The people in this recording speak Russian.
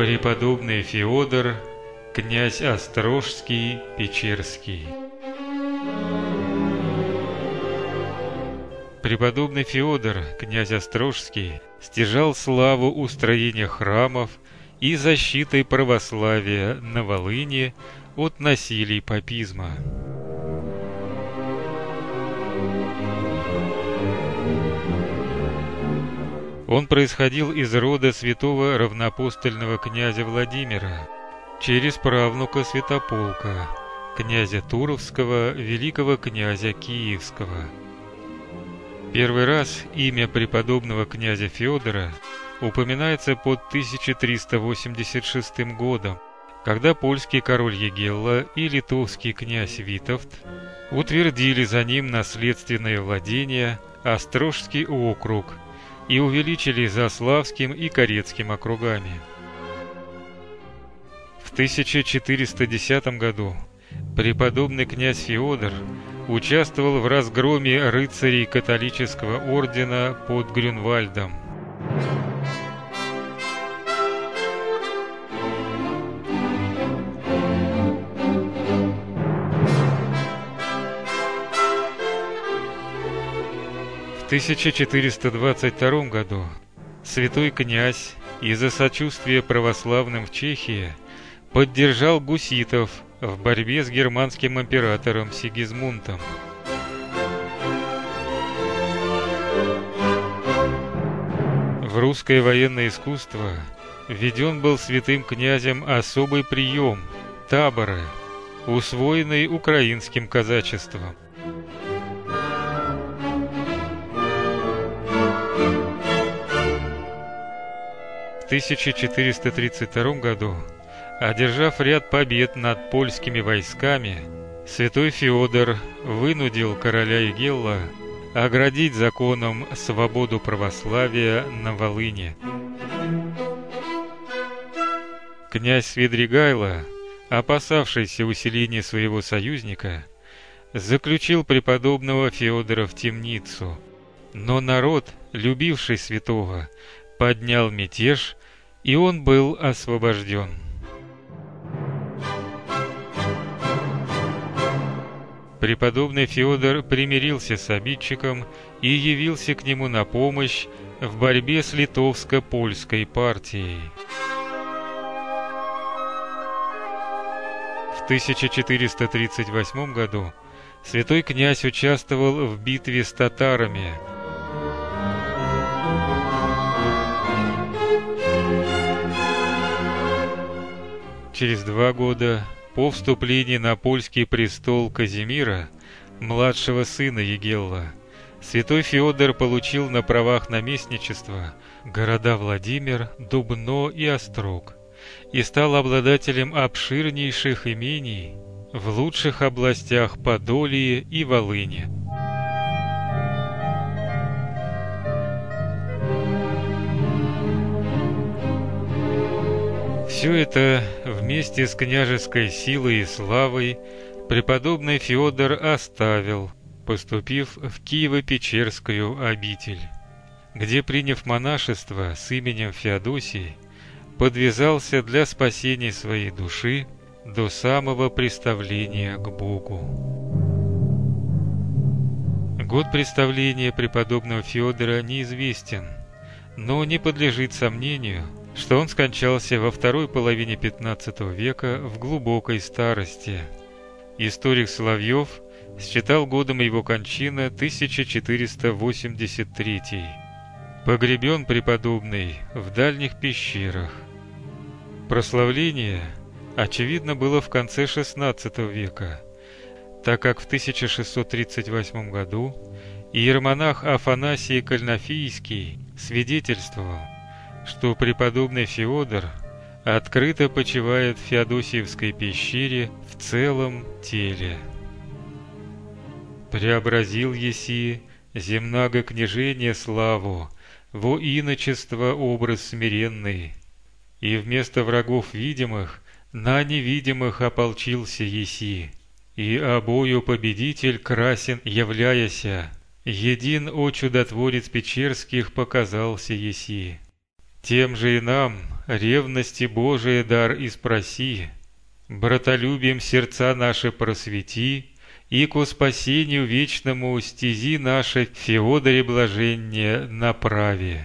Преподобный Феодор, князь Острожский, Печерский. Преподобный Феодор, князь Острожский, стяжал славу устроения храмов и защитой православия на Волыне от насилий папизма. Он происходил из рода святого равнопостольного князя Владимира, через правнука Святополка, князя Туровского, великого князя Киевского. Первый раз имя преподобного князя Федора упоминается под 1386 годом, когда польский король Егелла и литовский князь Витовт утвердили за ним наследственное владение Острожский округ – и увеличили Заславским и Корецким округами. В 1410 году преподобный князь Феодор участвовал в разгроме рыцарей католического ордена под Грюнвальдом. 1422 году святой князь из-за сочувствия православным в Чехии поддержал гуситов в борьбе с германским императором Сигизмундом. В русское военное искусство введен был святым князем особый прием – таборы, усвоенный украинским казачеством. 1432 году, одержав ряд побед над польскими войсками, святой Феодор вынудил короля Игелла оградить законом свободу православия на Волыне. Князь Свидригайло, опасавшийся усиления своего союзника, заключил преподобного Феодора в темницу. Но народ, любивший святого, поднял мятеж, и он был освобожден. Преподобный Феодор примирился с обидчиком и явился к нему на помощь в борьбе с литовско-польской партией. В 1438 году святой князь участвовал в битве с татарами. Через два года по вступлении на польский престол Казимира, младшего сына Егелла, святой Феодор получил на правах наместничества города Владимир, Дубно и Острог и стал обладателем обширнейших имений в лучших областях Подолии и Волыни. Все это вместе с княжеской силой и славой преподобный Феодор оставил, поступив в Киево-Печерскую обитель, где, приняв монашество с именем Феодосий, подвязался для спасения своей души до самого представления к Богу. Год представления преподобного Феодора неизвестен, но не подлежит сомнению, что он скончался во второй половине XV века в глубокой старости. Историк Соловьев считал годом его кончины 1483. Погребен преподобный в дальних пещерах. Прославление – очевидно было в конце XVI века, так как в 1638 году иеромонах Афанасий Кальнафийский свидетельствовал, что преподобный Феодор открыто почивает в Феодосиевской пещере в целом теле. Преобразил еси земнаго княжение славу, во иночество образ смиренный, и вместо врагов видимых на невидимых ополчился еси, и обою победитель красен являяся, един о чудотворец Печерских показался еси. Тем же и нам, ревности Божия дар и спроси, братолюбием сердца наши просвети, и ко спасению вечному стези наши Феодоре блаженнее направе.